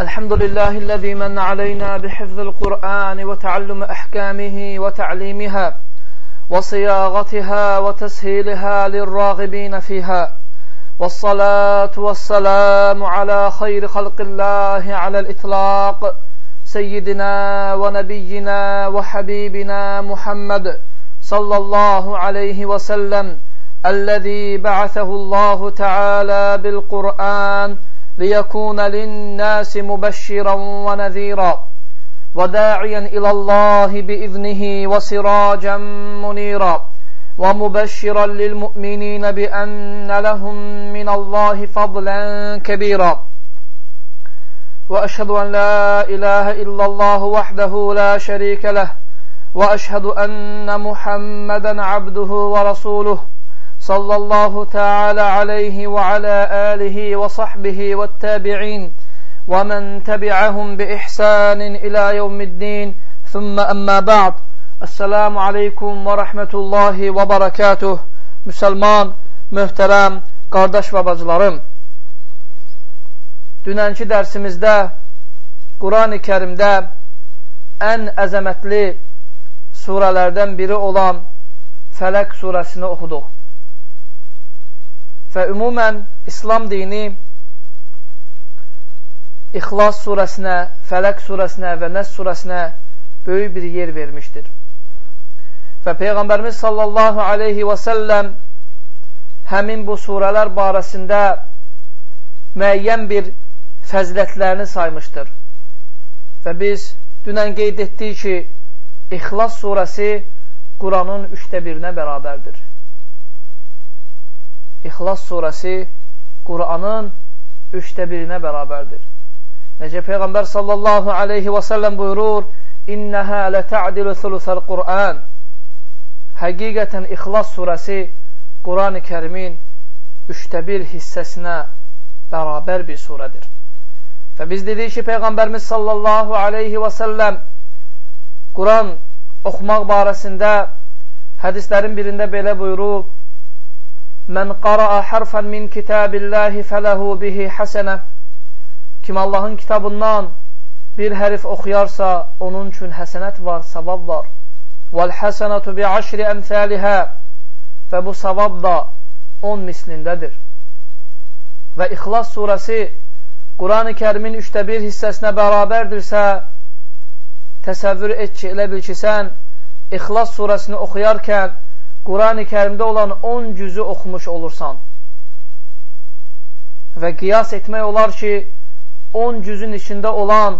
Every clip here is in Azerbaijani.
الحمد لله الذي من علينا بحفظ القرآن وتعلم أحكامه وتعليمها وصياغتها وتسهيلها للراغبين فيها والصلاة والسلام على خير خلق الله على الإطلاق سيدنا ونبينا وحبيبنا محمد صلى الله عليه وسلم الذي بعثه الله تعالى بالقرآن ليكون للناس مبشرا ونذيرا وداعيا إلى الله بإذنه وسراجا منيرا ومبشرا للمؤمنين بأن لهم من الله فضلا كبيرا وأشهد أن لا إله إلا الله وحده لا شريك له وأشهد أن محمدا عبده ورسوله صلى الله تعالى عليه وعلى آله وصحبه والتابعين ومن تبعهم بإحسان إلى يوم الدين. ثم أما بعد السلام عليكم ورحمة الله وبركاته. مسلمان مهترم قردش وبجلارم Dünənki dərsimizdə Qurani Kərimdə ən əzəmətli surələrdən biri olan Fələq surəsini oxuduq. Və ümumən İslam dini İxlas surəsinə, Fələq surəsinə və Nəs surəsinə böyük bir yer vermişdir. Və Peyğəmbərimiz sallallahu aleyhi və səlləm həmin bu surələr barəsində müəyyən bir fəzilətlərini saymışdır. Və biz dünən qeyd etdik ki, İxlas surəsi Quranın üçdə birinə bərabərdir. İxlas surəsi Quranın üçdə birinə bərabərdir. Necə Peyğəmbər sallallahu aleyhi və səlləm buyurur, İnnəhə lətə'dilu thuluthəl Qur'an həqiqətən İxlas surəsi Quran-ı kərimin üçdə bir hissəsinə bərabər bir surədir. Və biz dedik ki, Peyğəmbərimiz sallallahu aleyhi və səlləm Quran oxumaq barəsində hədislərin birində belə buyurub, Mən qaraa hərfən min kitabillahi fələhu bihi həsənə Kim Allahın kitabından bir hərif oxuyarsa, onun üçün həsənət var, savab var. Vəl həsənətü bi aşri əmsəlihə Və bu savab da 10 mislindədir. Və İxlas surəsi Quran-ı kərimin üçdə bir hissəsinə bərabərdirsə, təsəvvür et ki, elə bil ki, sən İxlas surəsini oxuyarkən Quran-ı kərimdə olan 10 cüzü oxumuş olursan. Və qiyas etmək olar ki, 10 cüzün içində olan,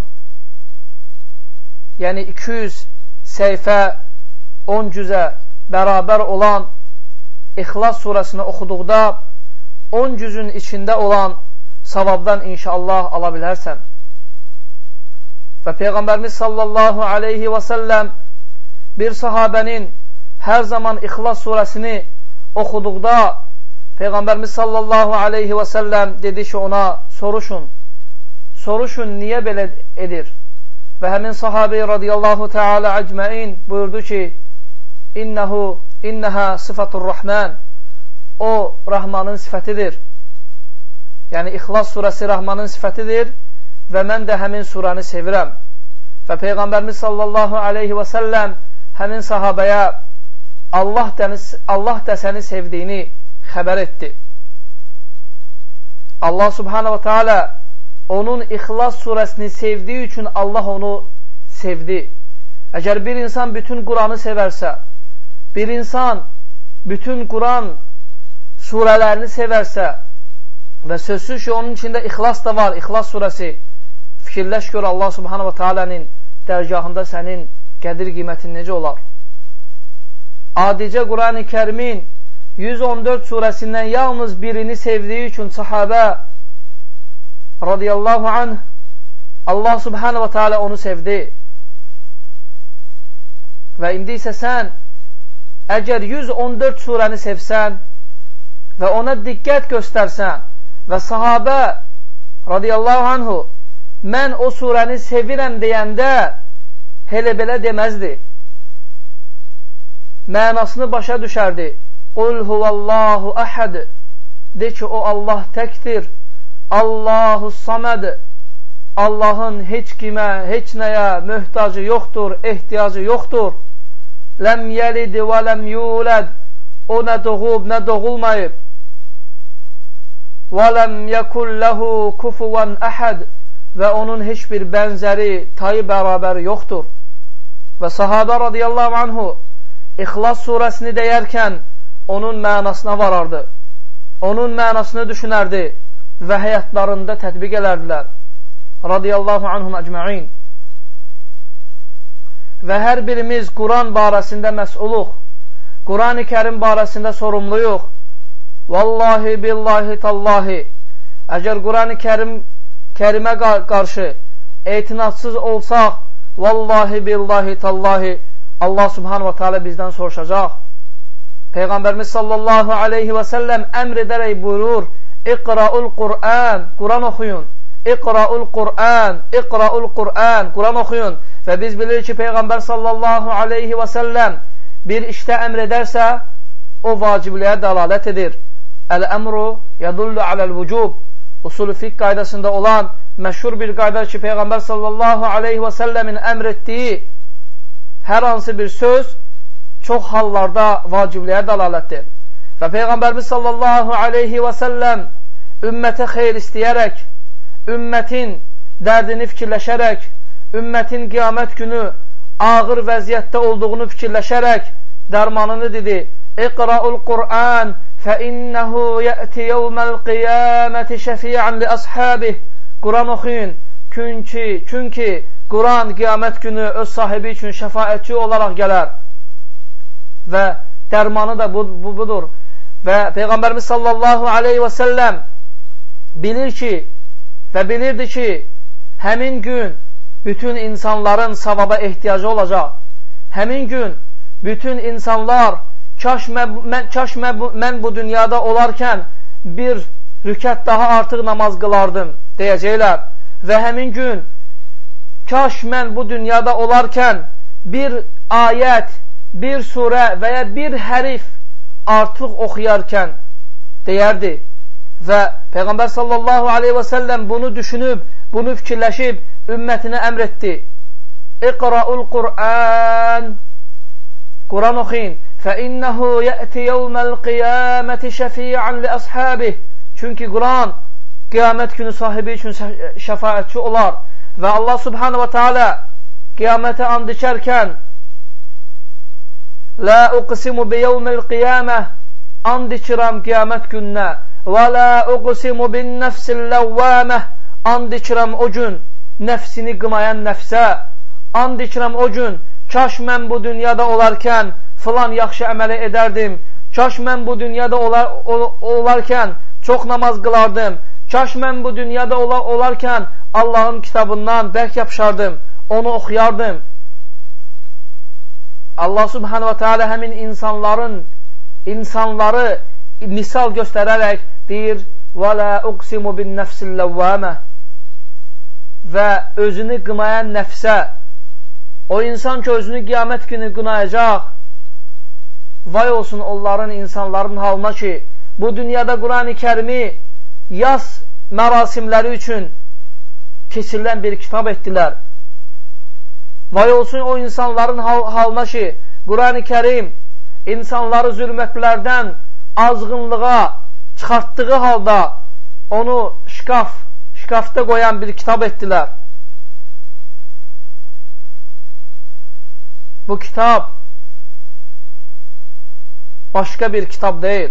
yəni 200 səhifə 10 cüzə bərabər olan İxlas surəsini oxuduqda 10 cüzün içində olan savabdan inşallah ala bilərsən. Və Peyğəmbərimiz sallallahu aleyhi və səlləm bir sahabənin hər zaman İxlas surəsini oxuduqda Peyğəmbərimiz sallallahu aleyhi və səlləm dedi ki, ona soruşun, soruşun niyə belə edir? Və həmin sahabi radiyallahu teala əcməin buyurdu ki, İnnəhu, innəhə sıfatur rəhmən. O, Rahmanın sifətidir. Yəni, İxlas surəsi Rahmanın sifətidir və mən də həmin surəni sevirəm. Və Peyğəmbərimiz sallallahu aleyhi və səlləm həmin sahabəyə Allah, dəniz, Allah də səni sevdiyini xəbər etdi. Allah subhanə və teala onun İxlas surəsini sevdiyi üçün Allah onu sevdi. Əgər bir insan bütün Quranı sevərsə, bir insan bütün Quran surələrini sevərsə və sözsüz ki, onun içində ixlas da var, ixlas surəsi, fikirləş gör Allah subhanahu wa ta'alənin dərgahında sənin qədir qiymətin necə olar? Adicə Quran-ı kərimin 114 surəsindən yalnız birini sevdiyi üçün sahabə radiyallahu anh Allah subhanahu wa ta'ala onu sevdi. Və indi isə sən əgər 114 surəni sevsən və ona diqqət göstərsən və sahabə radiyallahu anhu mən o surəni sevirəm deyəndə elə belə deməzdi. Mənasını başa düşərdi. Qul huvallahu əhəd. De ki, o Allah təkdir. Allahu saməd. Allahın heç kimə, heç nəyə möhtacı yoxdur, ehtiyacı yoxdur. Ləm yəlid və ləm yuləd. O nə doğub, nə doğulmayıb. Və ləm yəkul ləhu kufuvan əhəd. Və onun heç bir bənzəri, tayı bərabəri yoxdur. Və sahabə radiyallahu anhu İxlas surəsini deyərkən onun mənasına varardı. Onun mənasını düşünərdi və həyatlarında tətbiq edərdilər radiyallahu anhum əcməin. Və hər birimiz Quran barəsində məsuluq, Quran-ı kərim barəsində sorumluyuq. Vallahi, billahi, tallahi, əgər Quran-ı kərim, kərimə qarşı etinadsız olsaq, vallahi, billahi, tallahi, Allah subhanahu wa ta'ala bizdən soruşacaq. Peyğəmbərimiz sallallahu aleyhi və səlləm əmr edərək buyurur, İqra'ul Qur'an, Quran oxuyun. İqraul Qur'an, İqraul Qur'an, Quran oxuyun. Və biz bilirik ki, Peyğəmbər sallallahu aleyhi və səlləm bir işdə əmr edərsə, o vacibliyə dəlalət edir. Əl-əmru yadullu aləl-vücub. Usul fiqh qaydasında olan məşhur bir qaydadır ki, Peyğəmbər sallallahu aleyhi və səlləmin əmr etdiyi hər hansı bir söz çox hallarda vacibliyə dəlalətdir. Və Peyğəmbərimiz sallallahu aleyhi və səlləm ümmətə xeyr istəyərək ümmətin dərdini fikirləşərək, ümmətin qiyamət günü ağır vəziyyətdə olduğunu fikirləşərək dərmanını dedi. İqra'ul Qur'an fəinnəhu yəti yevməl qiyaməti şəfiyyən li əshabih. Quran oxuyun. Çünki, çünki Quran qiyamət günü öz sahibi üçün şəfaətçi olaraq gələr. Və dərmanı da bu, bu budur. Və Peyğəmbərimiz sallallahu aleyhi və səlləm bilir ki, və bilirdi ki, həmin gün bütün insanların savaba ehtiyacı olacaq. Həmin gün bütün insanlar kaş, mən, mən, kaş mən, mən bu dünyada olarkən bir rükət daha artıq namaz qılardım deyəcəklər. Və həmin gün kaş mən bu dünyada olarkən bir ayət, bir surə və ya bir hərif artıq oxuyarkən deyərdi və Peyğəmbər sallallahu aleyhi və səlləm bunu düşünüb, bunu fikirləşib, ümmətinə əmr etdi. İqra'ul Qur'an Quran oxuyun. Yəti yevməl qiyaməti şəfiyyən li əshabih Çünki Quran qiyamət günü sahibi üçün şəfayətçi olar. Və Allah subhanə və teala qiyamətə and içərkən Lə uqsimu bi yevməl qiyamə and içirəm qiyamət gününə. Və la uqsimu bin nəfsil ləvvəmə And içirəm o gün nəfsini qımayan nəfsə And içirəm o gün Kaş mən bu dünyada olarkən filan yaxşı əməli edərdim. Kaş mən bu dünyada olar, olarkən çox namaz qılardım Kaş mən bu dünyada olar, olarkən Allahın kitabından bərk yapışardım Onu oxuyardım. Allah subhanə və teala həmin insanların insanları misal göstərərək deyir və lə uqsimu bin nəfsil ləvvəmə və özünü qınayan nəfsə o insan ki, özünü qiyamət günü qınayacaq vay olsun onların, insanların halına ki, bu dünyada Quran-ı kərimi yaz mərasimləri üçün keçirilən bir kitab etdilər. Vay olsun o insanların hal halına ki, Quran-ı kərim insanları zülmətlərdən azğınlığa çıxartdığı halda onu şkaf, şkafda qoyan bir kitab etdilər. Bu kitab başqa bir kitab deyil.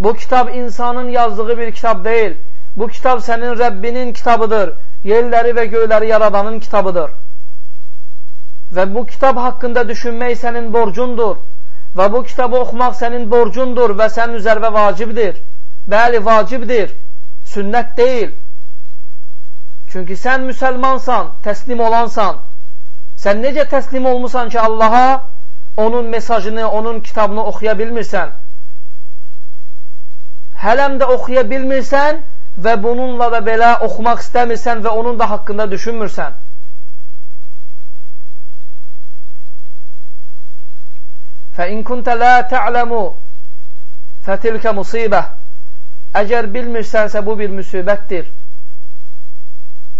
Bu kitab insanın yazdığı bir kitab deyil. Bu kitab sənin Rəbbinin kitabıdır. Yerləri və göyləri yaradanın kitabıdır. Və bu kitab haqqında düşünmək sənin borcundur. Və bu kitabı oxumaq sənin borcundur və sənin üzərvə vacibdir. Bəli, vacibdir, sünnət deyil. Çünki sən müsəlmansan, təslim olansan. Sən necə təslim olmusan ki, Allaha onun mesajını, onun kitabını oxuya bilmirsən? hələm də oxuya bilmirsən və bununla və belə oxumaq istəmirsən və onun da haqqında düşünmürsən. Fəin kuntə la tə'ləmu fətilkə musibə Əgər bilmirsənsə bu bir müsibətdir.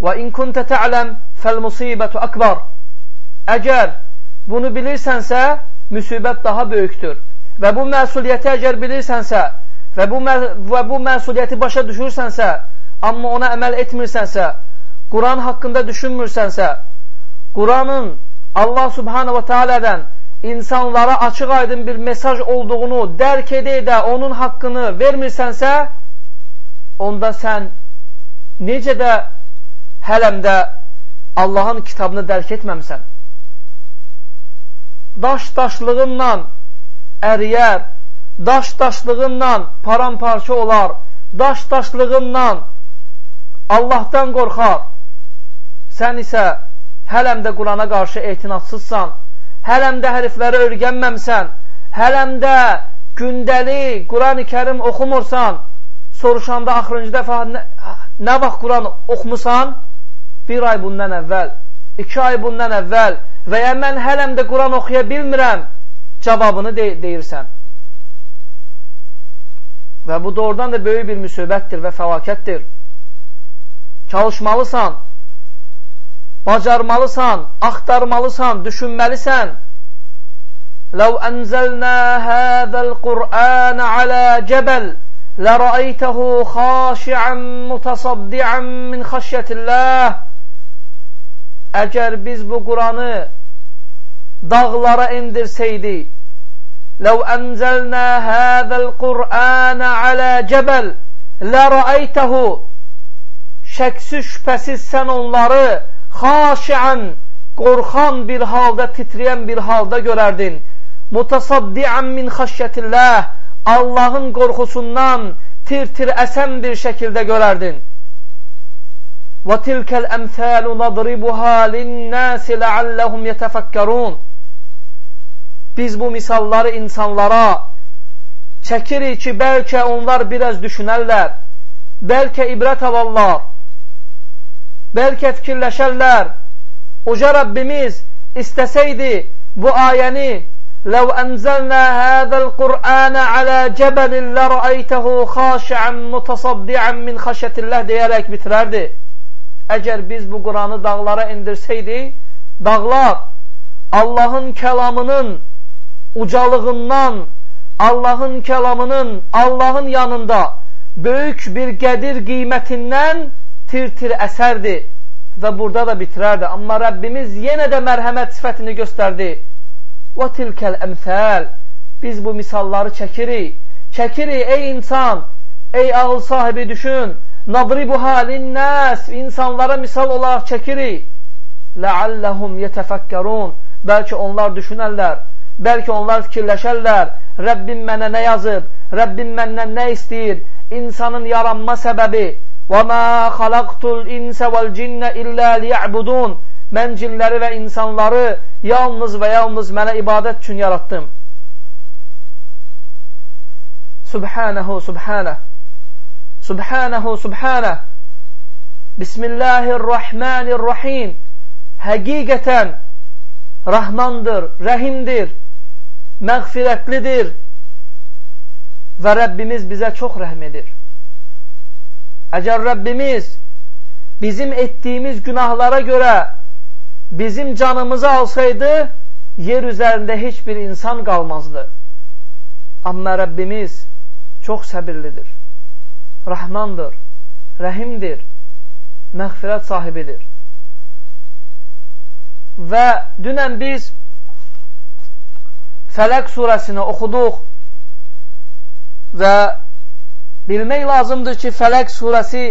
Və in kuntə tə'ləm fəl musibətu akbar Əgər bunu bilirsənsə müsibət daha böyükdür. Və bu məsuliyyəti əgər bilirsənsə və bu, və bu məsuliyyəti başa düşürsənsə, amma ona əməl etmirsənsə, Quran haqqında düşünmürsənsə, Quranın Allah subhanahu wa ta'alədən insanlara açıq aydın bir mesaj olduğunu dərk edə də onun haqqını vermirsənsə, onda sən necə də hələm də Allahın kitabını dərk etməmsən. Daş-daşlığından əriyər, daş-daşlığından paramparça olar, daş-daşlığından Allahdan qorxar. Sən isə hələm də Qurana qarşı etinadsızsan, hələm də hərfləri örgənməmsən, hələm də gündəlik Quran-ı kərim oxumursan, soruşanda axırıncı dəfə nə, nə vaxt Quran oxumusan? Bir ay bundan əvvəl, iki ay bundan əvvəl və ya mən hələm də Quran oxuya bilmirəm cavabını de deyirsən. Və bu doğrudan da böyük bir müsibətdir və fəlakətdir. Çalışmalısan, bacarmalısan, axtarmalısan, düşünməlisən. Ləv ənzəlnə həzəl Qur'anə alə cəbəl lərəəytəhu xaşiən mutasaddiən min xəşyətilləh Əgər biz bu Quranı dağlara لو أنزلنا هذا القرآن على جبل لرأيته. شكسش فسسن onları خاشعا قرخان بالهالدة تتريان بالهالدة görerdin متصدعا من خشية الله Allah'ın korkusundan tir tir esen bir şekilde görerdin. وَتِلْكَ الْاَمْثَالُ نَضْرِبُهَا لِلنَّاسِ لَعَلَّهُمْ يَتَفَكَّرُونَ Biz bu misalları insanlara çəkirik ki, bəlkə onlar biraz düşünərlər, bəlkə ibrət alarlar. Bəlkə fikirləşərlər, uca Rabbimiz istəsəydi bu ayəni Ləv ənzəlnə həzəl Qur'anə alə cəbəlin lərəytəhu xaşiən mutasaddiən min xəşətilləh deyərək bitirərdi. Əgər biz bu Quranı dağlara indirsəydi, dağlar Allahın kəlamının ucalığından, Allahın kəlamının Allahın yanında böyük bir qədir qiymətindən tir-tir əsərdir və burada da bitirərdi. Amma Rəbbimiz yenə də mərhəmət sifətini göstərdi. Və tilkəl əmsəl Biz bu misalları çəkirik. Çəkirik ey insan, ey ağıl sahibi düşün. Nadribuha linnəs insanlara misal olaraq çəkirik. Ləalləhum yetəfəkkərun Bəlkə onlar düşünərlər, bəlkə onlar fikirləşərlər. Rəbbim mənə nə yazıb, Rəbbim məndən nə istəyir, insanın yaranma səbəbi, وَمَا خَلَقْتُ الْاِنْسَ وَالْجِنَّ إِلَّا لِيَعْبُدُونَ Mən cinləri və insanları yalnız və yalnız mənə ibadət üçün yaratdım. Subhanahu, subhanah. Subhanahu, subhanah. Bismillahirrahmanirrahim. Həqiqətən Rahmandır, Rəhimdir, məğfirətlidir və Rəbbimiz bizə çox rəhm edir. Əgər Rəbbimiz bizim etdiyimiz günahlara görə bizim canımızı alsaydı, yer üzərində heç bir insan qalmazdı. Amma Rəbbimiz çox səbirlidir, rəhmandır, rəhimdir, məğfirət sahibidir. Və dünən biz Fələq surəsini oxuduq və bilmək lazımdır ki, Fələq surəsi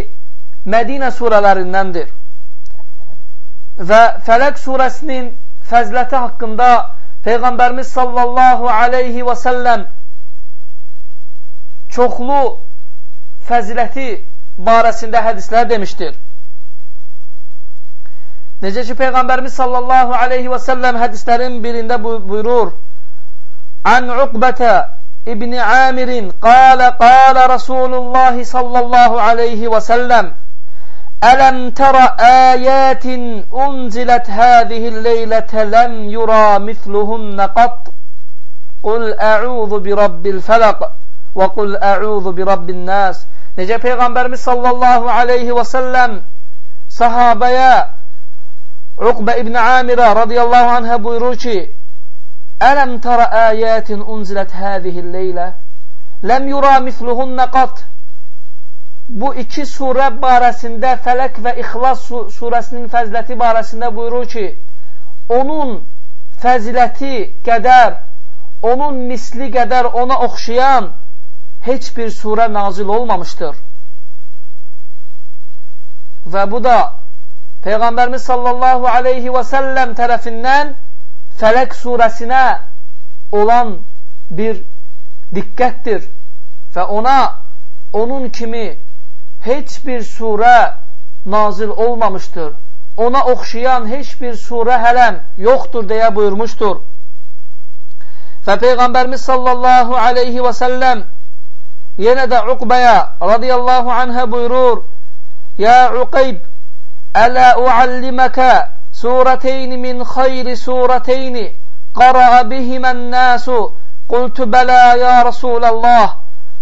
Mədinə surələrindəndir. Və Fələq surəsinin fəzləti haqqında Peyğəmbərimiz sallallahu aleyhi və səlləm çoxlu fəziləti barəsində hədislər demişdir. Necə ki, Peyğəmbərimiz sallallahu aleyhi və səlləm hədislərin birində buyurur, Ən Uqbətə ابن عامر قال قال رسول الله صلى الله عليه وسلم ألم تر آيات أنزلت هذه الليلة لم يرى مثلهن قط؟ قل أعوذ برب الفلق وقل أعوذ برب الناس. Necə Peyğəmbərimiz sallallahu aleyhi və səlləm sahabəyə Uqbə ibn Amirə radiyallahu anhə buyurur ki, Ələm tara əyətin unzilət hədihil leylə Ləm yura misluhunnə qat Bu iki surə barəsində Fələq və İxlas surəsinin fəziləti barəsində buyurur ki, onun fəziləti qədər, onun misli qədər ona oxşayan heç bir surə nazil olmamışdır. Və bu da Peyğəmbərimiz sallallahu aleyhi və səlləm tərəfindən Fələq surəsinə olan bir diqqətdir və ona onun kimi heç bir surə nazil olmamışdır. Ona oxşayan heç bir surə hələm yoxdur deyə buyurmuşdur. Və Peyğəmbərimiz sallallahu aleyhi və səlləm yenə də Uqbəyə radiyallahu anhə buyurur, Ya Uqeyb, ələ ualliməkə surəteyni min xayri surəteyni qara'a bihimən nəsu قلت بلى يا رسول الله.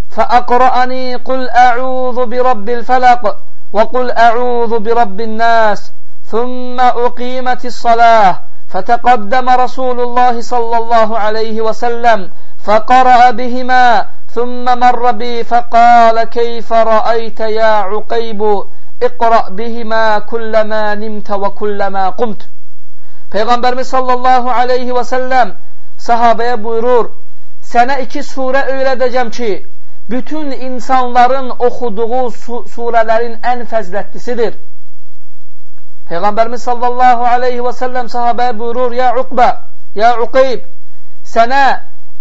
فأقرأني قل أعوذ برب الفلق وقل أعوذ برب الناس. ثم أقيمت الصلاة. فتقدم رسول الله صلى الله عليه وسلم. فقرأ بهما. ثم مر بي فقال كيف رأيت يا عقيب؟ İqra bihima kullamâ nimte ve kullamâ qumt. Peygamberimiz sallallahu aleyhi ve sellem sahabeye buyurur, sənə iki surə öyrədəcəm ki, bütün insanların oxuduğu su surələrin ən fəzlətlisidir. Peyğəmbərimiz sallallahu aleyhi və səlləm sahabəyə buyurur, ya Uqbə, ya Uqeyb, sənə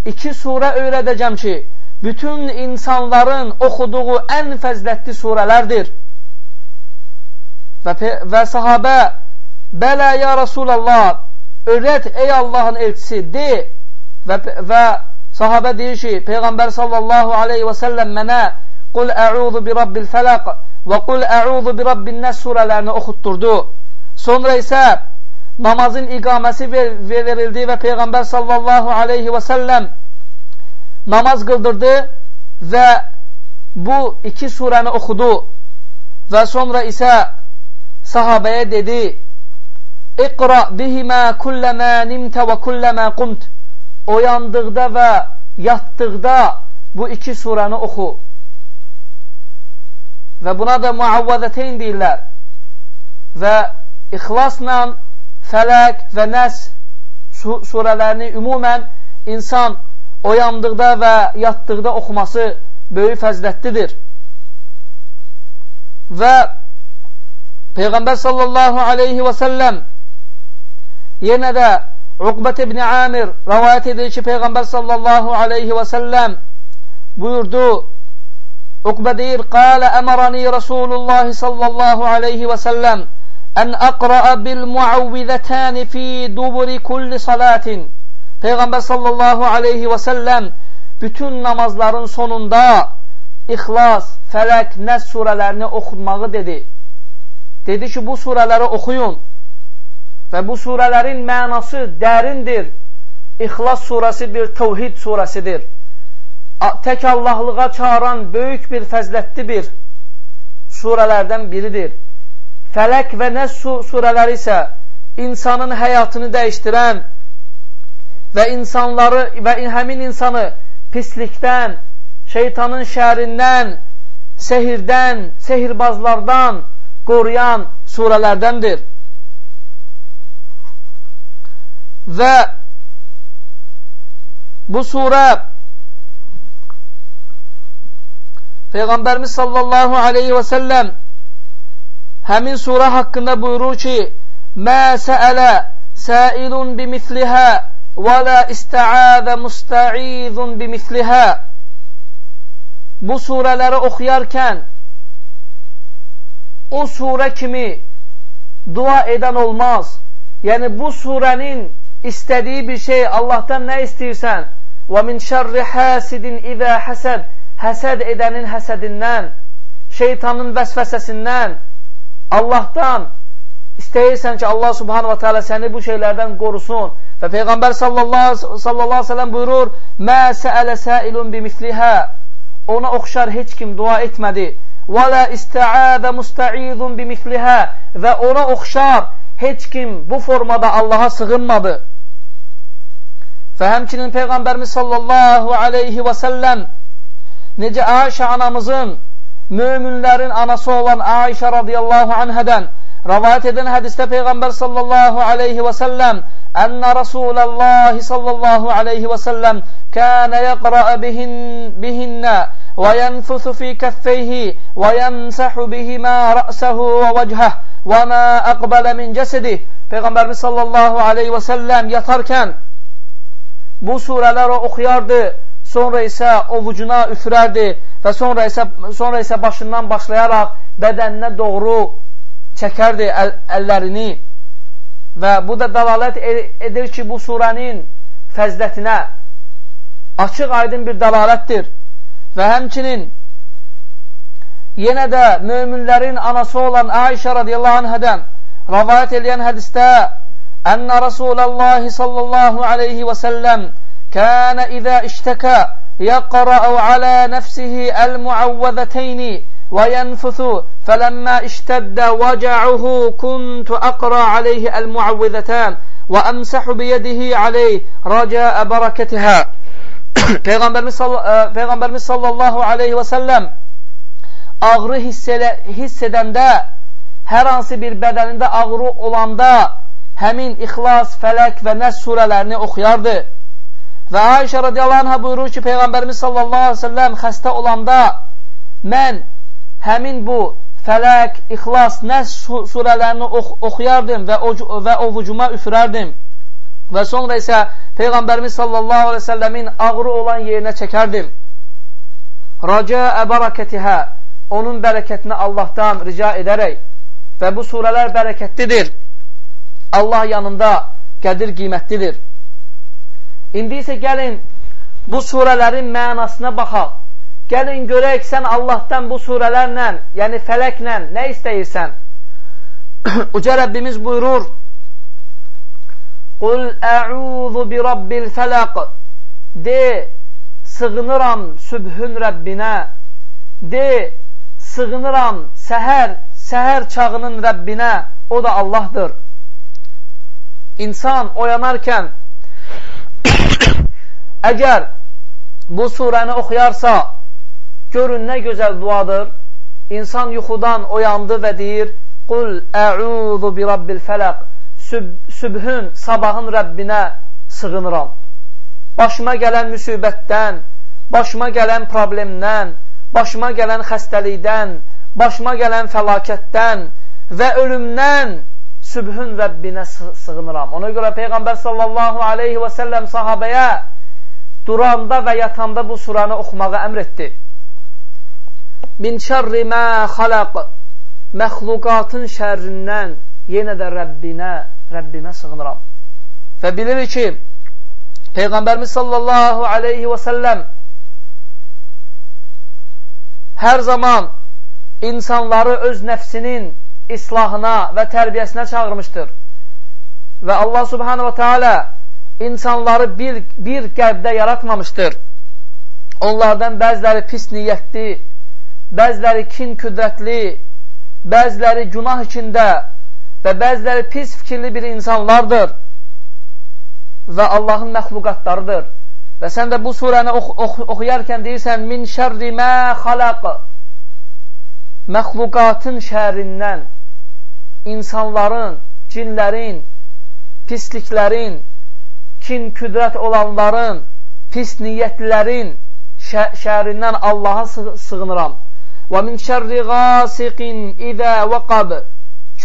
iki surə öyrədəcəm ki, bütün insanların oxuduğu ən fəzlətli surələrdir. Və, və sahabə, bələ ya Rasulallah, öyrət ey Allahın elçisi, de və, və Sahabə deyir ki, Peyğəmbər sallallahu aleyhi və səlləm mənə Qul ə'udhu bi rabbil fələq və qul ə'udhu bi rabbin nəs surələrini oxutturdu. Sonra isə namazın iqaməsi ver verildi və Peyğəmbər sallallahu aleyhi və səlləm namaz qıldırdı və bu iki surəni oxudu və sonra isə sahabəyə dedi İqra bihimə kulləmə nimtə və kulləmə qumt oyandıqda və yatdıqda bu iki surəni oxu. Və buna da muavvədəteyn deyirlər. Və ixlasla fələq və nəs surələrini ümumən insan oyandıqda və yatdıqda oxuması böyük fəzlətlidir. Və Peyğəmbər sallallahu aleyhi və səlləm yenə də Uqbət ibn Amir rəvayət edir ki, Peyğəmbər sallallahu aleyhi və səlləm buyurdu, Uqbə deyir, Qalə əmərəni Rasulullah sallallahu aleyhi və səlləm ən əqra'a bil muavvizətəni fi duburi kulli salatin. Peyğəmbər sallallahu aleyhi və səlləm bütün namazların sonunda İxlas, Fələq, Nəs surələrini oxunmağı dedi. Dedi ki, bu surələri oxuyun. Və bu surələrin mənası dərindir. İxlas surəsi bir tövhid surəsidir. Tək Allahlığa çağıran böyük bir fəzlətli bir surələrdən biridir. Fələq və Nəs surələri isə insanın həyatını dəyişdirən və insanları və həmin insanı pislikdən, şeytanın şərindən, sehirdən, sehirbazlardan qoruyan surələrdəndir. və bu surə Peyğəmbərimiz sallallahu aleyhi və səlləm həmin surə haqqında buyurur ki, Mə səələ səilun bimithliha və la istəəzə müstəizun bimithliha Bu surələri oxuyarkən o surə kimi dua edən olmaz. Yəni, bu surənin istədiyi bir şey, Allahdan nə istəyirsən? Və min şərri həsidin idə həsəd, edənin həsədindən, şeytanın vəsvəsəsindən, Allahdan istəyirsən ki, Allah subhanahu wa ta'ala səni bu şeylərdən qorusun. Və Peyğəmbər sallallahu, sallallahu aleyhi ve sellem buyurur, Mə səələ səilun bimislihə Ona oxşar heç kim dua etmədi. Lə istəədə müstəidun bimislihə və ona oxşar heç kim bu formada Allaha sığınmadı. Və həmçinin Peyğəmbərimiz sallallahu aleyhi və səlləm necə Ayşə anamızın möminlərin anası olan Ayşə radiyallahu anhədən rəvayət edən hədisdə Peyğəmbər sallallahu aleyhi və səlləm ənnə Rasuləllahi sallallahu aleyhi və səlləm kənə bihin, bihinnə və yəmsəhu bihimə rəsəhu və vəchəh və mə əqbələ min cəsədih Peyğəmbərimiz sallallahu aleyhi və səlləm yatarkən bu surələri oxuyardı sonra isə ovucuna üfürərdi və sonra isə, sonra isə başından başlayaraq bədəninə doğru çəkərdi əl, əllərini və bu da dəlalət edir ki, bu surənin fəzlətinə açıq aydın bir dəlalətdir və həmçinin yenə də möminlərin anası olan Aişə radiyallahu anhədən rəvayət edən hədistə Ənə Rasulallah sallallahu aleyhi və səlləm كان إذا اشتكى يقرأ على نفسه المعوذتين وينفث فلما اشتد وجعه كنت أقرأ عليه المعوذتان وأمسح بيده عليه رجاء بركتها Peyğəmbərimiz, Peyğəmbərimiz sallallahu aleyhi və səlləm ağrı hiss, elə, hiss edəndə, hər hansı bir bədənində ağrı olanda həmin İxlas, Fələk və Nəs surələrini oxuyardı. Və Ayşə radiyallahu anhə buyurur ki, Peyğəmbərimiz sallallahu aleyhi ve selləm xəstə olanda mən həmin bu Fələk, İxlas, Nəs surələrini ox oxuyardım və, və ovucuma üfürərdim. Və sonra isə Peyğəmbərimiz sallallahu aleyhi ve səlləmin ağrı olan yerinə çəkərdim. Racəə bərəkətihə onun bərəkətini Allahdan rica edərək və bu surələr bərəkətlidir. Allah yanında qədir qiymətlidir. İndi isə gəlin bu surələrin mənasına baxaq. Gəlin görək sən Allahdan bu surələrlə, yəni fələklə nə istəyirsən? Uca Rəbbimiz buyurur, Qul ə'udhu bi rabbil fələq De, sığınıram sübhün Rəbbinə De, sığınıram səhər, səhər çağının Rəbbinə O da Allahdır. İnsan oyanarkən Əgər bu surəni oxuyarsa, görün nə gözəl duadır. İnsan yuxudan oyandı və deyir, Qul ə'udhu bi rabbil fələq Süb Sübhün, sabahın Rəbbinə sığınıram. Başıma gələn müsibətdən, başıma gələn problemdən, başıma gələn xəstəlikdən, başıma gələn fəlakətdən və ölümdən sübhün Rəbbinə sığınıram. Ona görə Peyğəmbər sallallahu aleyhi və səlləm sahabəyə duranda və yatanda bu suranı oxumağı əmr etdi. Min şərri mə xaləq məxluqatın şərrindən yenə də Rəbbinə, Rəbbimə sığınıram. Və bilirik ki, Peyğəmbərimiz sallallahu aleyhi və səlləm hər zaman insanları öz nəfsinin islahına və tərbiyəsinə çağırmışdır. Və Allah subhanə və teala insanları bir, bir qəlbdə yaratmamışdır. Onlardan bəziləri pis niyyətli, bəziləri kin küdrətli, bəziləri günah içində və bəziləri pis fikirli bir insanlardır və Allahın məxluqatlarıdır. Və sən də bu surəni ox ox oxuyarkən deyirsən, min şərri mə xaləq, məxluqatın şərindən, insanların, cinlərin, pisliklərin, kin küdrət olanların, pis niyyətlilərin şərindən Allaha sığınıram. Və min şərri qasiqin idə vəqab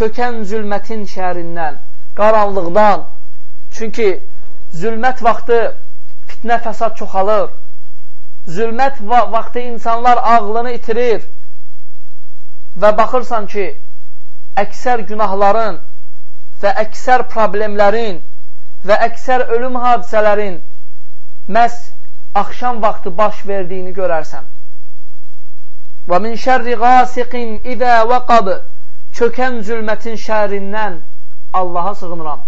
çökən zülmətin şərindən, qaranlıqdan. Çünki zülmət vaxtı fitnə fəsad çoxalır. Zülmət va vaxtı insanlar ağlını itirir və baxırsan ki, əksər günahların və əksər problemlərin və əksər ölüm hadisələrin məhz axşam vaxtı baş verdiyini görərsən. Və min şərri qasiqin idə vəqab çökən zülmətin şərindən Allaha sığınıram.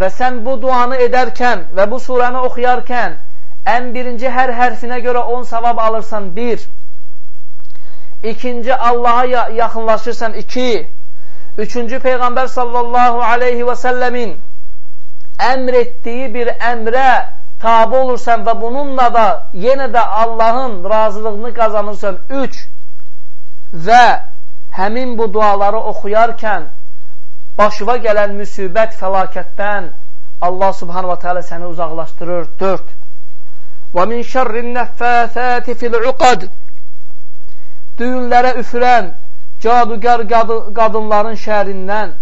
Və sən bu duanı edərkən və bu surəni oxuyarkən ən birinci hər hərfinə görə 10 savab alırsan, bir. İkinci, Allaha yaxınlaşırsan. İki, üçüncü, Peyğəmbər sallallahu aleyhi və səlləmin əmr etdiyi bir əmrə tabi olursan və bununla da yenə də Allahın razılığını qazanırsan. Üç, və həmin bu duaları oxuyarkən başıva gələn müsibət, fəlakətdən Allah subhanahu wa ta'ala səni uzaqlaşdırır. Dörd, və min şərrin nəffəthəti fil-uqad düyünlərə üfürən cadugar qadınların şərindən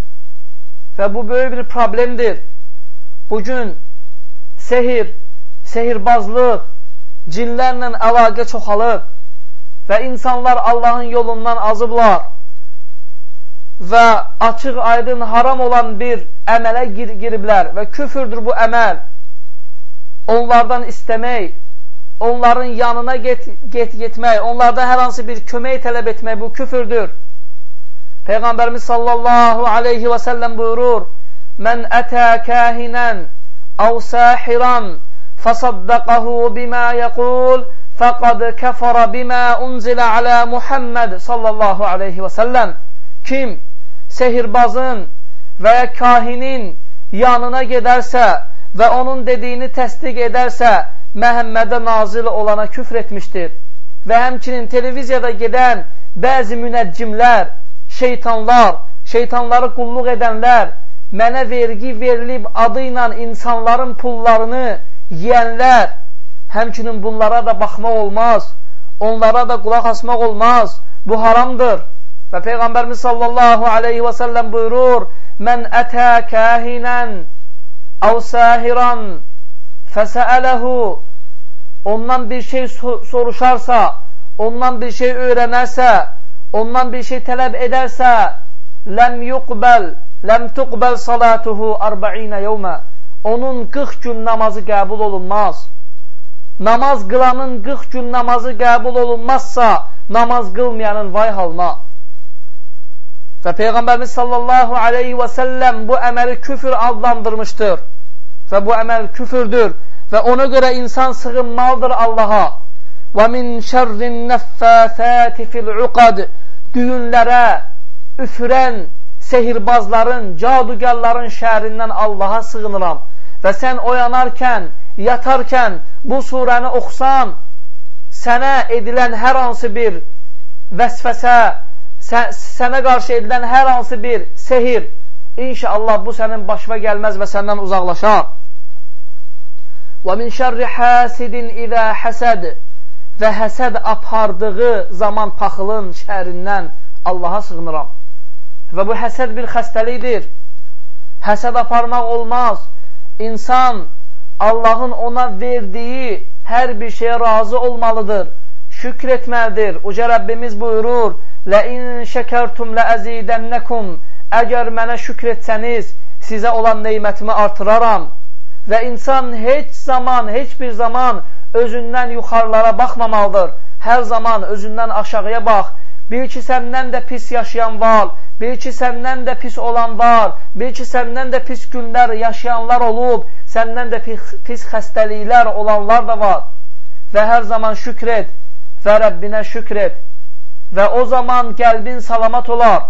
və bu böyük bir problemdir. Bugün sehir, sehirbazlıq, cinlərlə əlaqə çoxalıb və insanlar Allahın yolundan azıblar və açıq aydın haram olan bir əmələ gir giriblər və küfürdür bu əməl. Onlardan istəmək, onların yanına get, get getmək, onlardan hər hansı bir kömək tələb etmək bu küfürdür. Peyğəmbərimiz sallallahu aleyhi və səlləm buyurur, Mən ətə kəhinən əv səhiran fəsaddaqəhu bimə yəqul fəqad kəfərə bimə unzilə alə Muhammed sallallahu aleyhi və səlləm Kim sehirbazın və ya kahinin yanına gedərsə və onun dediyini təsdiq edərsə, Məhəmmədə nazil olana küfr etmişdir. Və həmçinin televiziyada gedən bəzi münəccimlər, şeytanlar, şeytanları qulluq edənlər, mənə vergi verilib adı ilə insanların pullarını yiyənlər, həmçinin bunlara da baxmaq olmaz, onlara da qulaq asmaq olmaz, bu haramdır. Və Peyğəmbərimiz sallallahu aleyhi və səlləm buyurur, Mən ətə kəhinən əv səhiran fəsəələhu ondan bir şey soruşarsa, ondan bir şey öyrənərsə, ondan bir şey tələb edərsə, ləm yuqbəl, ləm tuqbəl salatuhu 40 yevmə onun 40 gün namazı qəbul olunmaz. Namaz qılanın 40 gün namazı qəbul olunmazsa, namaz qılmayanın vay halına. Və Peyğəmbərimiz sallallahu aleyhi və səlləm bu əməli küfür adlandırmışdır və bu əməl küfürdür və ona görə insan sığınmalıdır Allaha. Və min şərrin nəffəsəti fil-uqad düyünlərə üfürən sehirbazların, cadugarların şərindən Allaha sığınıram. Və sən oyanarkən, yatarkən bu surəni oxusan, sənə edilən hər hansı bir vəsvəsə, sənə qarşı edilən hər hansı bir sehir, inşallah bu sənin başına gəlməz və səndən uzaqlaşar. Və min şərri həsidin izə həsəd və həsəd apardığı zaman paxılın şərindən Allaha sığınıram. Və bu həsəd bir xəstəlikdir. Həsəd aparmaq olmaz. İnsan Allahın ona verdiyi hər bir şeyə razı olmalıdır. Şükr etməlidir. Uca Rəbbimiz buyurur, Lə-in şəkərtum lə-əzidənnəkum Əgər mənə şükr etsəniz, sizə olan neymətimi artıraram. Və insan heç zaman, heç bir zaman özündən yuxarılara baxmamalıdır. Hər zaman özündən aşağıya bax. Bil ki, səndən də pis yaşayan var. Bil ki, səndən də pis olan var. Bil ki, səndən də pis günlər yaşayanlar olub. Səndən də pis, pis xəstəliklər olanlar da var. Və hər zaman şükr et və Rəbbinə şükr et. Və o zaman qəlbin salamat olar.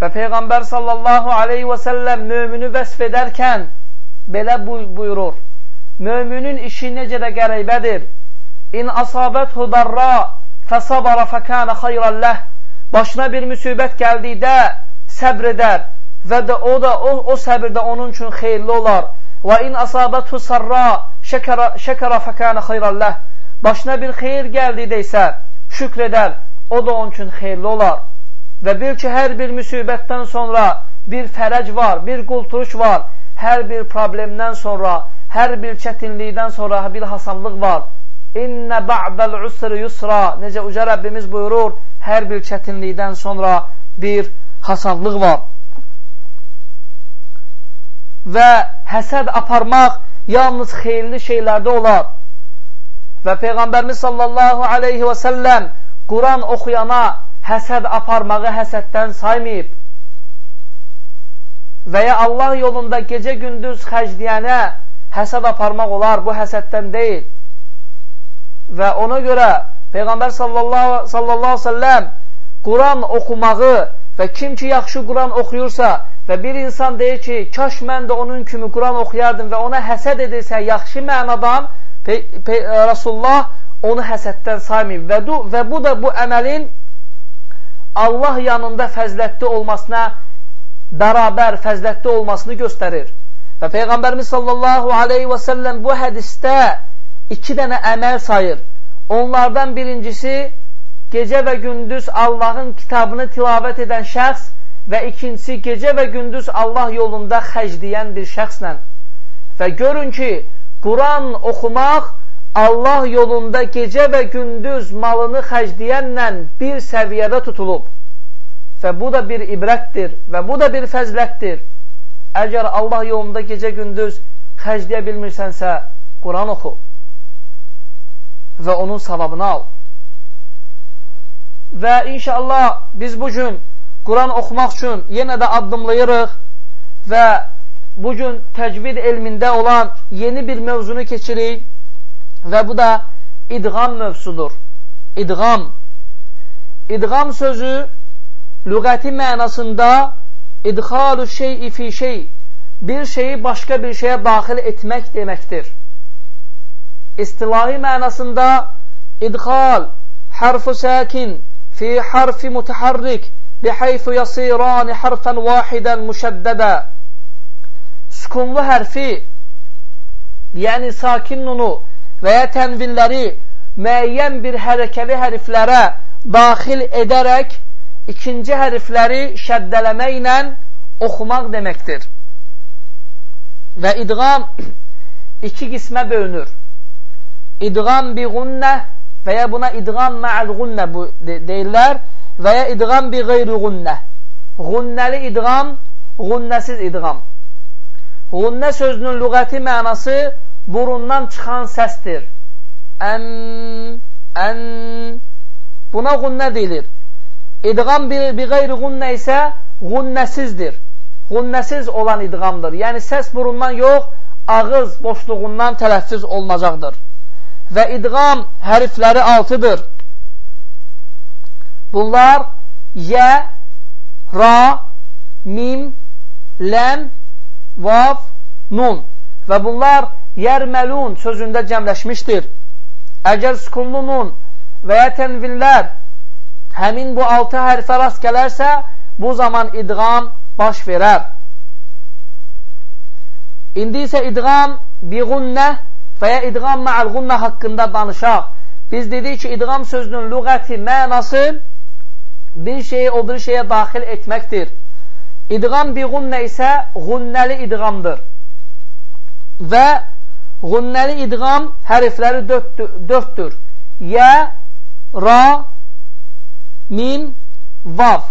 Və Peyğəmbər sallallahu aleyhi və səlləm mömünü vəsf edərkən belə buyurur. Möminin işi necə də qəribədir. İn asabəthu darra fəsabara fəkənə xayrəlləh. Başına bir müsibət gəldikdə səbr edər və də o da o, o səbirdə onun üçün xeyirli olar. Və in asabəthu sarra şəkərə, şəkərə fəkənə xayrəlləh. Başına bir xeyir gəldikdə isə şükr edər, o da onun üçün xeyirli olar. Və bil ki, hər bir müsibətdən sonra bir fərəc var, bir qulturuş var hər bir problemdən sonra, hər bir çətinlikdən sonra bir hasanlıq var. İnnə ba'dəl usri yusra. Necə uca Rəbbimiz buyurur, hər bir çətinlikdən sonra bir hasanlıq var. Və həsəd aparmaq yalnız xeyirli şeylərdə olar. Və Peyğəmbərimiz sallallahu aleyhi və səlləm Quran oxuyana həsəd aparmağı həsəddən saymayıb və ya Allah yolunda gecə-gündüz xərcləyənə həsəd aparmaq olar, bu həsəddən deyil. Və ona görə Peyğəmbər sallallahu, sallallahu selləm Quran oxumağı və kim ki yaxşı Quran oxuyursa və bir insan deyir ki, kaş mən də onun kimi Quran oxuyardım və ona həsəd edirsə yaxşı mənadan Pe Pe Rasulullah onu həsəddən saymayıb və, və bu da bu əməlin Allah yanında fəzlətli olmasına bərabər fəzlətli olmasını göstərir. Və Peyğəmbərimiz sallallahu aleyhi və səlləm bu hədistə iki dənə əməl sayır. Onlardan birincisi gecə və gündüz Allahın kitabını tilavət edən şəxs və ikincisi gecə və gündüz Allah yolunda xəcləyən bir şəxslə. Və görün ki, Quran oxumaq Allah yolunda gecə və gündüz malını xərcləyənlə bir səviyyədə tutulub və bu da bir ibrətdir və bu da bir fəzlətdir. Əgər Allah yolunda gecə gündüz xərcləyə bilmirsənsə, Quran oxu və onun savabını al. Və inşallah biz bugün Quran oxumaq üçün yenə də addımlayırıq və bugün təcvid elmində olan yeni bir mövzunu keçirik Və bu da idğam mövzudur. İdğam. İdğam sözü lügəti mənasında idxalu şeyi fi şey bir şeyi başqa bir şeyə daxil etmək deməkdir. İstilahi mənasında idxal harfu sakin fi harfi mutaharrik bihaythu yasirani harfan vahidan müşəddədə sükunlu hərfi yəni sakin nunu və ya tənvinləri müəyyən bir hərəkəli hərflərə daxil edərək ikinci hərfləri şəddələməklə oxumaq deməkdir. Və idğam iki qismə bölünür. İdğam bi qunnə və ya buna idğam ma'al qunnə deyirlər və ya idğam bi qeyri qunnə. Qunnəli idğam, qunnəsiz idğam. Qunnə sözünün lügəti mənası burundan çıxan səsdir. Ən, ən, buna qunnə deyilir. İdğam bir, bir qeyri qunnə isə qunnəsizdir. Qunnəsiz olan idğamdır. Yəni səs burundan yox, ağız boşluğundan tələffüz olunacaqdır. Və idğam hərfləri altıdır. Bunlar yə, ra, mim, ləm, vav, nun. Və bunlar yərməlun sözündə cəmləşmişdir. Əgər sükunlu nun və ya tənvinlər həmin bu altı hərfə rast gələrsə, bu zaman idğam baş verər. İndi isə idğam biğunnə və ya idğam mə'al-qunnə haqqında danışaq. Biz dedik ki, idğam sözünün lügəti mənası bir şeyi o bir şeyə daxil etməkdir. İdğam biğunnə isə qunnəli idğamdır. Və Qunnəli idğam hərfləri dörddür. Yə, ra, mim, vav.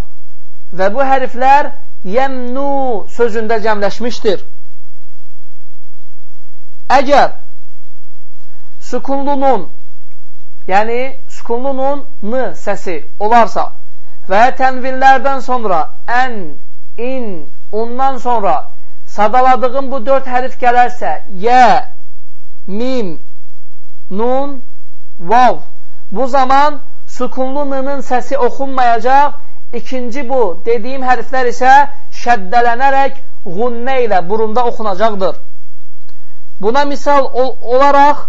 Və bu hərflər yəmnu sözündə cəmləşmişdir. Əgər sükunlunun, yəni sükunlunun n səsi olarsa və tənvinlərdən sonra ən, in, ondan sonra sadaladığım bu dörd hərf gələrsə, yə, mim, nun, vav. Bu zaman sukunlu nının səsi oxunmayacaq. İkinci bu dediyim hərflər isə şəddələnərək qunnə ilə burunda oxunacaqdır. Buna misal ol olaraq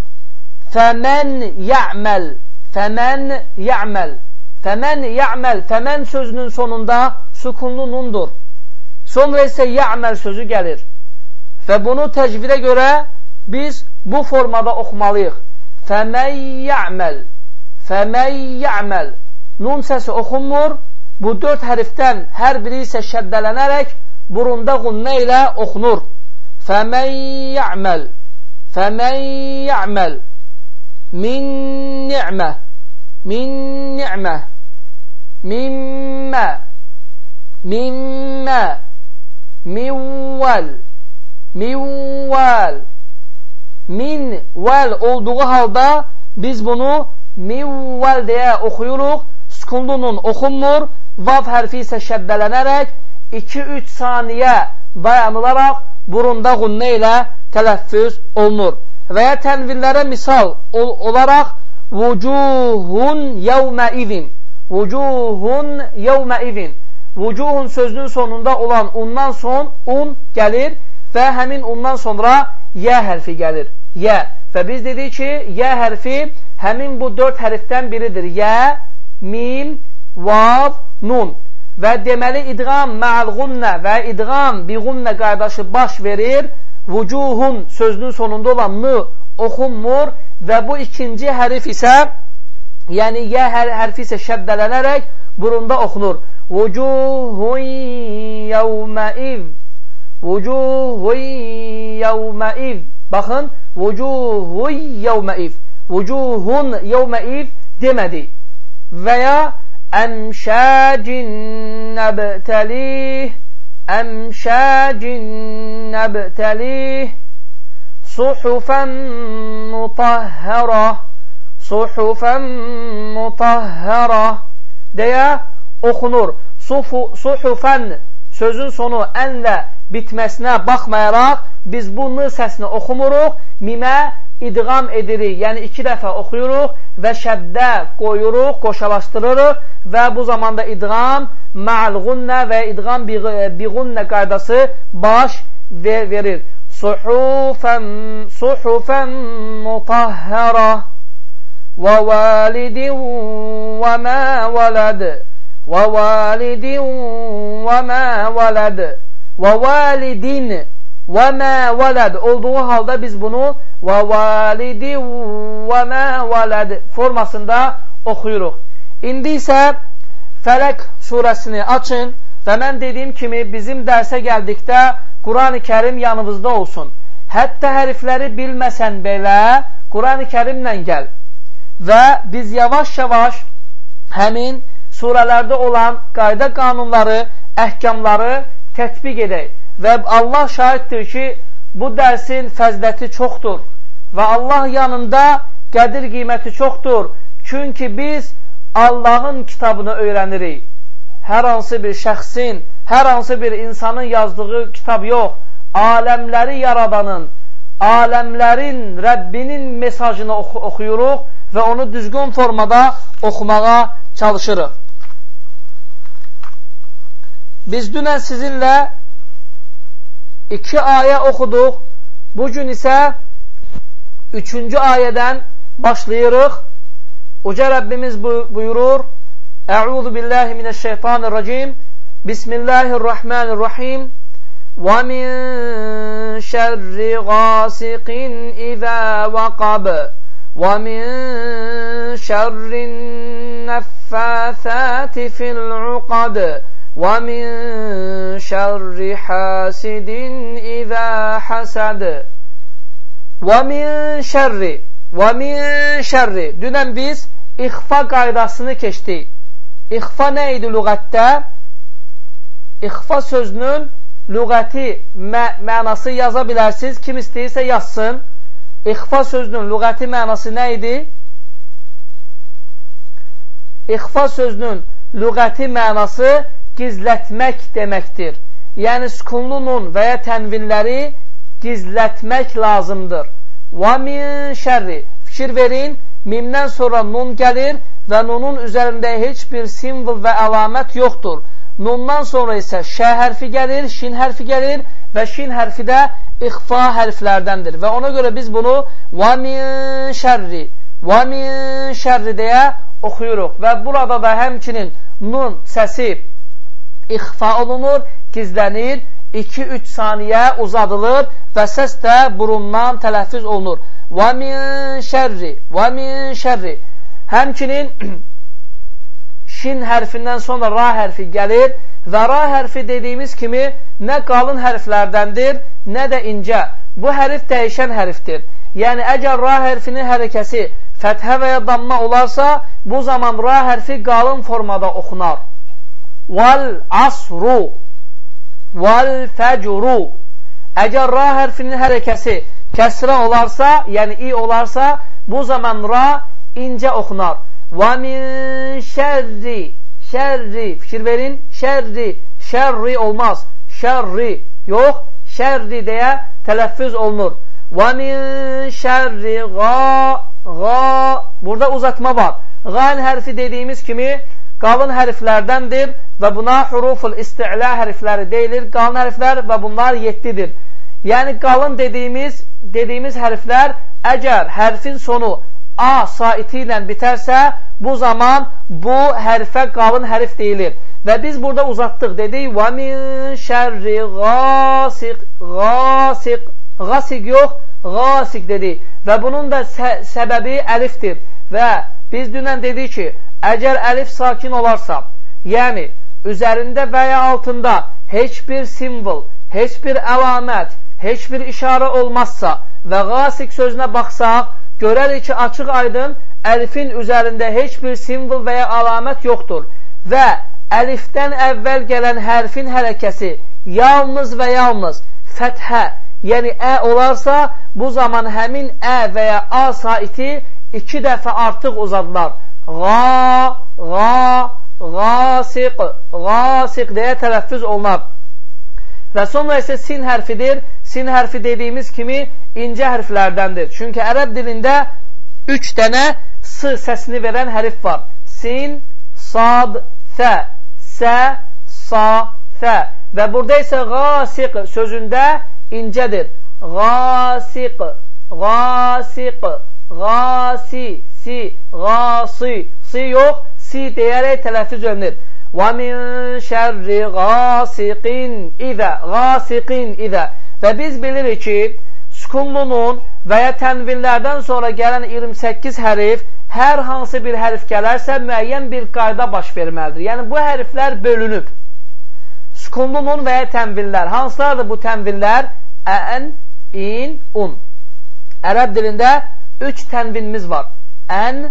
fəmən ya'məl fəmən ya'məl fəmən ya'məl fəmən sözünün sonunda sukunlu nundur. Sonra isə ya'məl sözü gəlir. Və bunu təcvidə görə biz bu formada oxumalıyıq. Fəmən ya'məl Fəmən ya'məl Nun səsi oxunmur. Bu dörd hərfdən hər biri isə şəddələnərək burunda qunnə ilə oxunur. Fəmən ya'məl Fəmən ya'məl Min ni'mə Min ni'mə Mimmə Mimmə Minvəl Minvəl min vəl olduğu halda biz bunu mivvəl deyə oxuyuruq. Sükunlunun oxunmur. Vav hərfi isə şəddələnərək 2-3 saniyə dayanılaraq burunda qunnə ilə tələffüz olunur. Və ya tənvillərə misal ol olaraq vucuhun yevme izin. Vucuhun yevme izin. Vucuhun sözünün sonunda olan undan son un gəlir və həmin undan sonra yə hərfi gəlir. Yə. Və biz dedik ki, yə hərfi həmin bu dörd hərfdən biridir. Yə, mim, vav, nun. Və deməli idğam mə'al-ğunnə və idğam bi-ğunnə qaydaşı baş verir. Vucuhun sözünün sonunda olan n oxunmur və bu ikinci hərif isə yəni yə hər hərfi isə şəddələnərək burunda oxunur. Vucuhun yevmeiz Vucuhun yevmeiz Baxın, vucuhun yevmeiz Vucuhun yevmeiz demədi. Və ya əmşəcin nəbtəlih əmşəcin nəbtəlih suhufən mutahhərə suhufən mutahhərə deyə oxunur. Sufu, suhufən sözün sonu ənlə bitməsinə baxmayaraq biz bu n səsini oxumuruq, mimə idğam edirik, yəni iki dəfə oxuyuruq və şəddə qoyuruq, qoşalaşdırırıq və bu zamanda idğam ma'l-gunnə və idğam biğunnə qaydası baş verir. Suhufən, suhufən mutahhərə və validin və mə vələd vələd və validin və mə vələd olduğu halda biz bunu və mə vələd formasında oxuyuruq. İndi isə Fələq surəsini açın və mən dediyim kimi bizim dərsə gəldikdə Quran-ı Kərim yanımızda olsun. Hətta hərfləri bilməsən belə Quran-ı Kərimlə gəl və biz yavaş-yavaş həmin surələrdə olan qayda qanunları, əhkamları tətbiq edək. Və Allah şahiddir ki, bu dərsin fəzləti çoxdur və Allah yanında qədir qiyməti çoxdur. Çünki biz Allahın kitabını öyrənirik. Hər hansı bir şəxsin, hər hansı bir insanın yazdığı kitab yox, aləmləri yaradanın, aləmlərin Rəbbinin mesajını oxu oxuyuruq və onu düzgün formada oxumağa çalışırıq. Biz dünen sizinle iki aye okuduk. Bugün ise üçüncü ayeden başlayırıq. Uca Rabbimiz buyurur, Eûzu billahi mineşşeytanirracim, Bismillahirrahmanirrahim, Ve min şerri gâsikin izâ vakab, Ve min şerrin neffâthâti fil uqad, وَمِنْ شَرِّ حَاسِدٍ إِذَا حَسَدٍ وَمِنْ şerri وَمِنْ şerri Dünən biz ixfa qaydasını keçdik. İxfa nə idi lüğətdə? İxfa sözünün lüğəti mə mənası yaza bilərsiniz. Kim istəyirsə yazsın. İxfa sözünün lüğəti mənası nə idi? İxfa sözünün lüğəti mənası gizlətmək deməkdir. Yəni, sükunlu nun və ya tənvinləri gizlətmək lazımdır. Və min şərri. Fikir verin, mimdən sonra nun gəlir və nunun üzərində heç bir simvol və əlamət yoxdur. Nundan sonra isə şə hərfi gəlir, şin hərfi gəlir və şin hərfi də ixfa hərflərdəndir. Və ona görə biz bunu və min şərri, və min şərri deyə oxuyuruq. Və burada da həmçinin nun səsi ixfa olunur, gizlənir, 2-3 saniyə uzadılır və səs də burundan tələffüz olunur. Və min şərri, və min şərri. Həmçinin şin hərfindən sonra ra hərfi gəlir və ra hərfi dediyimiz kimi nə qalın hərflərdəndir, nə də incə. Bu hərf dəyişən hərfdir. Yəni, əgər ra hərfinin hərəkəsi fəthə və ya damma olarsa, bu zaman ra hərfi qalın formada oxunar. Vəl asru Vəl fəcru Əgər ra hərfinin hərəkəsi kəsrə olarsa, yəni i olarsa, bu zaman ra incə oxunar. Və min şərri Şərri, fikir verin, şərri Şərri olmaz, şərri Yox, şərri deyə tələffüz olunur. Və min şərri qa qa, burada uzatma var. Qan hərfi dediyimiz kimi qalın hərflərdəndir və buna huruful isti'la hərfləri deyilir. Qalın hərflər və bunlar 7-dir. Yəni qalın dediyimiz dediyimiz hərflər əgər hərfin sonu A saiti ilə bitərsə, bu zaman bu hərfə qalın hərf deyilir. Və biz burada uzatdıq, dedik, və min şərri qasiq, qasiq, qasiq yox, qasiq dedik. Və bunun da sə səbəbi əlifdir. Və biz dünən dedik ki, əgər əlif sakin olarsa, yəni üzərində və ya altında heç bir simvol, heç bir əlamət, heç bir işarə olmazsa və qasiq sözünə baxsaq, görərik ki, açıq aydın əlifin üzərində heç bir simvol və ya əlamət yoxdur və əlifdən əvvəl gələn hərfin hərəkəsi yalnız və yalnız fəthə, yəni ə olarsa, bu zaman həmin ə və ya a saiti iki dəfə artıq uzadılar. Qa, qa, qasiq, qasiq deyə tələffüz olunar. Və sonra isə sin hərfidir. Sin hərfi dediyimiz kimi incə hərflərdəndir. Çünki ərəb dilində üç dənə s səsini verən hərf var. Sin, sad, fə, sə, sa, fə. Və burada isə qasiq sözündə incədir. Qasiq, qasiq, qasi, si, qasi, si yox, si deyərək tələffüz olunur. Və min şərri qasiqin idə, qasiqin idə. Və biz bilirik ki, sukunlunun və ya tənvillərdən sonra gələn 28 hərif hər hansı bir hərf gələrsə müəyyən bir qayda baş verməlidir. Yəni, bu hərflər bölünüb. Sukunlunun və ya tənvillər. Hansılardır bu tənvillər? Ən, in, un. Ərəb dilində üç tənvinimiz var. Ən,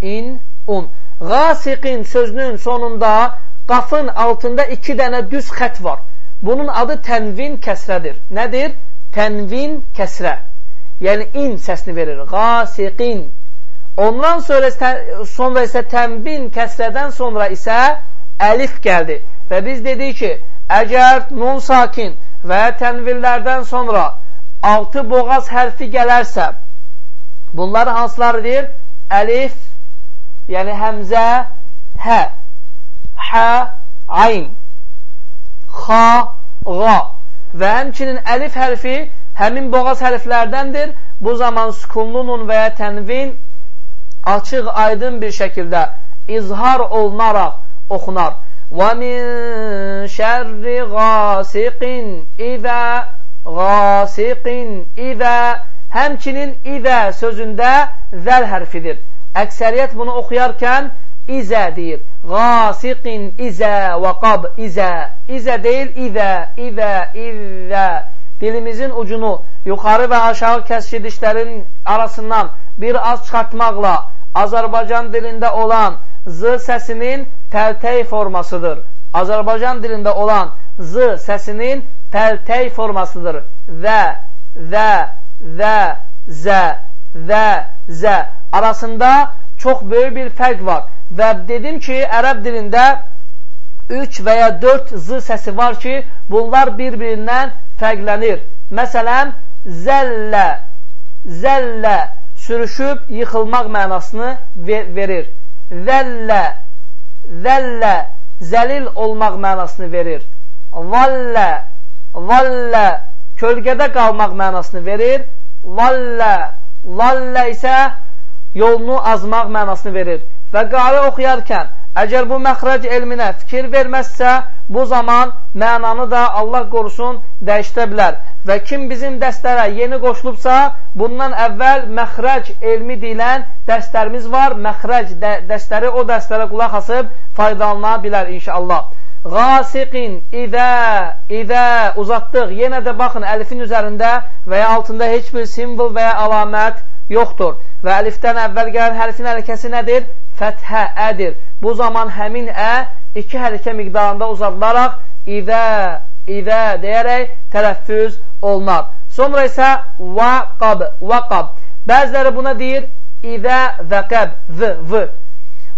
in, un. Qasiqin sözünün sonunda qafın altında iki dənə düz xət var. Bunun adı tənvin kəsrədir. Nədir? Tənvin kəsrə. Yəni in səsini verir. Qasiqin. Ondan sonra, sonra isə tənvin kəsrədən sonra isə əlif gəldi. Və biz dedik ki, əgər nun sakin və tənvillərdən sonra altı boğaz hərfi gələrsə, bunlar hansılardır? Əlif, yəni həmzə, hə, hə, ayn xa, qa və həmçinin əlif hərfi həmin boğaz hərflərdəndir. Bu zaman sukunlunun və ya tənvin açıq, aydın bir şəkildə izhar olunaraq oxunar. Və min şərri qasiqin idə qasiqin idə həmçinin idə sözündə zəl hərfidir. Əksəriyyət bunu oxuyarkən izə deyir. Qasiqin izə və qab izə. İzə deyil, izə, izə, izə. Dilimizin ucunu yuxarı və aşağı kəskin dişlərin arasından bir az çıxartmaqla Azərbaycan dilində olan z səsinin təltəy formasıdır. Azərbaycan dilində olan z səsinin təltəy formasıdır. Və, və, və, zə, və, zə arasında çox böyük bir fərq var. Və dedim ki, ərəb dilində 3 və ya 4 z səsi var ki, bunlar bir-birindən fərqlənir. Məsələn, zəllə, zəllə sürüşüb yıxılmaq mənasını verir. Zəllə, zəllə zəlil olmaq mənasını verir. Vallə, vallə kölgədə qalmaq mənasını verir. Vallə, vallə isə yolunu azmaq mənasını verir. Və qari oxuyarkən, əgər bu məxrəc elminə fikir verməzsə, bu zaman mənanı da Allah qorusun dəyişdirə bilər. Və kim bizim dəstlərə yeni qoşulubsa, bundan əvvəl məxrəc elmi deyilən dəstlərimiz var. Məxrəc də dəstləri o dəstlərə qulaq asıb faydalana bilər inşallah. Qasiqin, idə, idə uzatdıq. Yenə də baxın, əlifin üzərində və ya altında heç bir simvol və ya əlamət yoxdur. Və əlifdən əvvəl gələn hərfin hərəkəsi nədir? fəthə ədir. Bu zaman həmin ə iki hərəkə miqdarında uzadılaraq idə, idə deyərək tələffüz olunar. Sonra isə vaqab, vaqab. Bəziləri buna deyir idə vəqəb, v, v.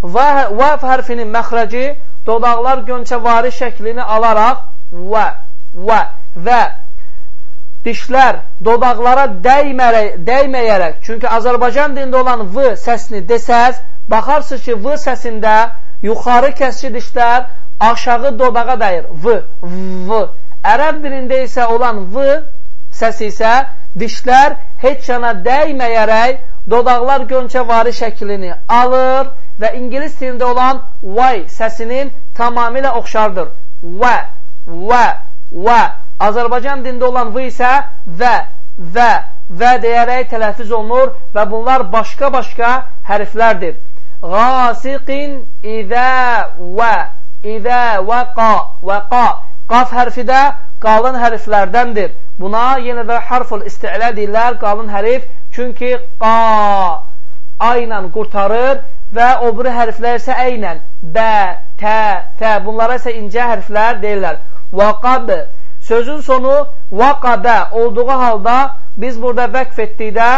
Vəf hərfinin məxrəci dodaqlar gönçəvari şəklini alaraq və, və və dişlər dodaqlara dəymərək, dəyməyərək, çünki Azərbaycan dilində olan V səsini desəz, baxarsınız ki, V səsində yuxarı kəsici dişlər aşağı dodağa dəyir. V, V. Ərəb dilində isə olan V səsi isə dişlər heç yana dəyməyərək dodaqlar gönçəvari şəklini alır və ingilis dilində olan Y səsinin tamamilə oxşardır. Və, və, və. Azərbaycan dində olan V isə və, və, və deyərək tələffüz olunur və bunlar başqa-başqa hərflərdir. Qasiqin idə və, idə və qa, və qa. Qaf hərfi də qalın hərflərdəndir. Buna yenə də harful isti'lə deyirlər, qalın hərif. Çünki qa a ilə qurtarır və o biri hərflər isə ə ilə bə, tə, tə bunlara isə incə hərflər deyirlər. Vaqab sözün sonu vaqabə olduğu halda biz burada vəqf etdikdə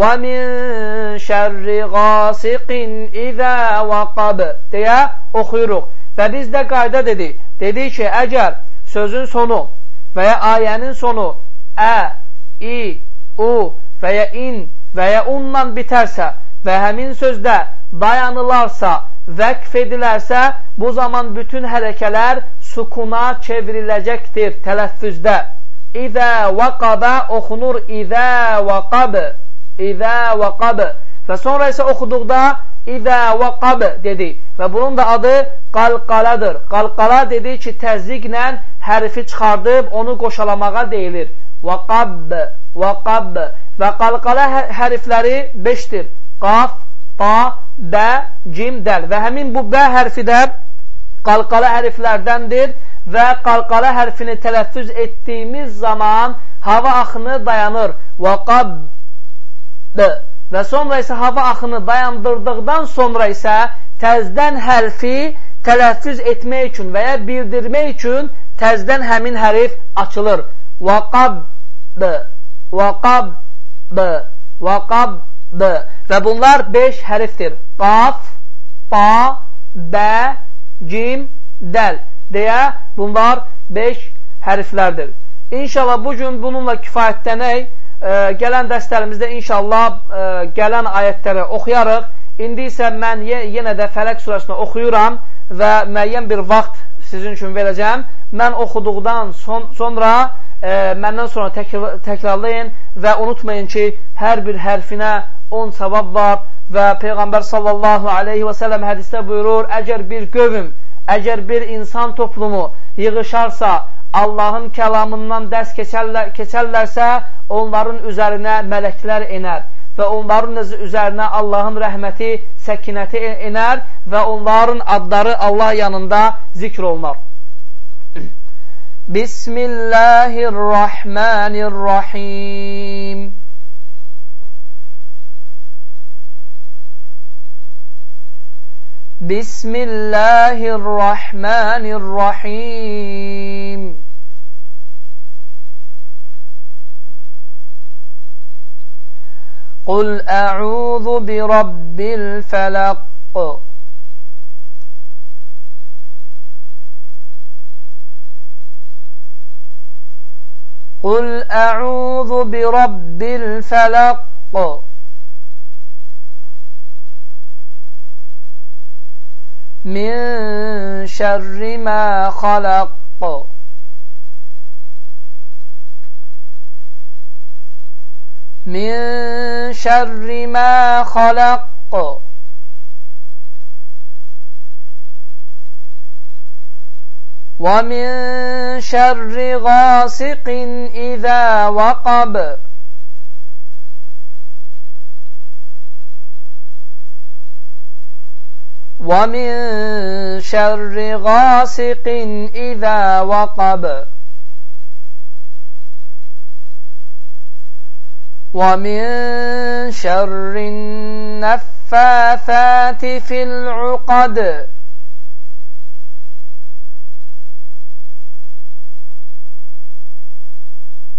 və min şərri qasiqin izə vaqab deyə oxuyuruq. Və biz də qayda dedik. Dedik ki, əgər sözün sonu və ya ayənin sonu ə, i, u və ya in və ya unla bitərsə və həmin sözdə dayanılarsa, vəqf edilərsə, bu zaman bütün hərəkələr sukuna çevriləcəkdir tələffüzdə. İzə vaqabə oxunur İzə vaqab İzə vaqab və sonra isə oxuduqda İzə vaqab dedi və bunun da adı qalqaladır. Qalqala dedi ki, təzyiqlə hərfi çıxardıb onu qoşalamağa deyilir. Vaqab, vaqab və qalqala hə-, hərfləri 5-dir. Qaf, ta, bə, cim, dəl. Və həmin bu bə hərfi də qalqala hərflərdəndir və qalqala hərfini tələffüz etdiyimiz zaman hava axını dayanır. Və qab və sonra isə hava axını dayandırdıqdan sonra isə təzdən hərfi tələffüz etmək üçün və ya bildirmək üçün təzdən həmin hərif açılır. Və qab və qab və qab Və bunlar 5 hərfdir. Qaf, ta, bə, cim, dəl deyə bunlar 5 hərflərdir. İnşallah bugün bununla kifayətlənək. E, gələn dərslərimizdə inşallah e, gələn ayətləri oxuyarıq. İndi isə mən yenə də Fələq surəsini oxuyuram və müəyyən bir vaxt sizin üçün verəcəm. Mən oxuduqdan son, sonra e, məndən sonra təkrar, təkrarlayın və unutmayın ki, hər bir hərfinə 10 savab var və Peyğəmbər sallallahu aleyhi və sələm hədisdə buyurur, əgər bir qövüm, əgər bir insan toplumu yığışarsa, Allahın kəlamından dərs keçərlər, keçərlərsə, onların üzərinə mələklər enər və onların üzərinə Allahın rəhməti, səkinəti enər və onların adları Allah yanında zikr olunar. Bismillahirrahmanirrahim. بسم الله الرحمن الرحيم قل أعوذ برب الفلق قل أعوذ برب الفلق من شر ما خلق من شر ما خلق ومن شر غاسق إذا وقب. ومن شر غاسق إذا وقب. ومن شر النفاثات في العقد.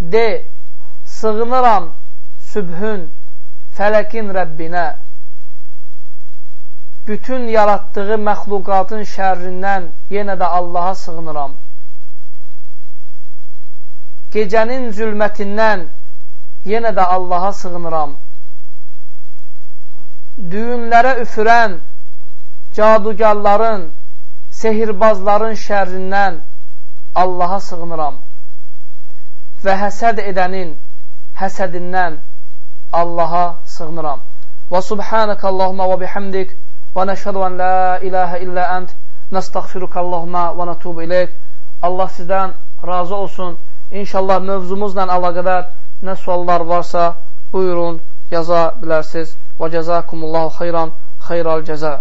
De, sığınıram sübhün, fələkin Rəbbinə, bütün yaratdığı məxluqatın şərrindən yenə də Allaha sığınıram. Gecənin zülmətindən yenə də Allaha sığınıram. Düyünlərə üfürən cadugarların, sehirbazların şərrindən Allaha sığınıram və həsəd edənin həsədindən Allaha sığınıram. Və subhanəkə Allahumma və bihamdik və nəşhədu ən la ilahə illə ənt nəstəğfiruka Allahumma və nətubu iləyik. Allah sizdən razı olsun. İnşallah mövzumuzla əlaqədar nə suallar varsa buyurun, yaza bilərsiniz. Və cəzakumullahu xeyran, xeyral cəza.